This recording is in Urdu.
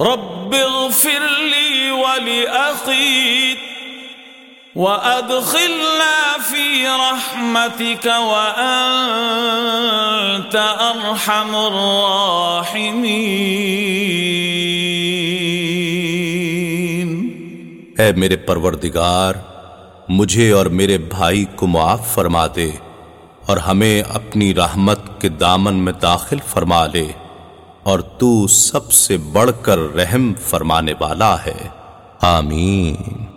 رب اغفر لي ولأخي وأدخلنا في رحمتك وأنت أرحم الراحمين. اے میرے پروردگار، مجھے اور میرے بھائی کو معاف فرما دے اور ہمیں اپنی رحمت کے دامن میں داخل فرما لے۔ اور تو سب سے بڑھ کر رحم فرمانے والا ہے۔ آمین۔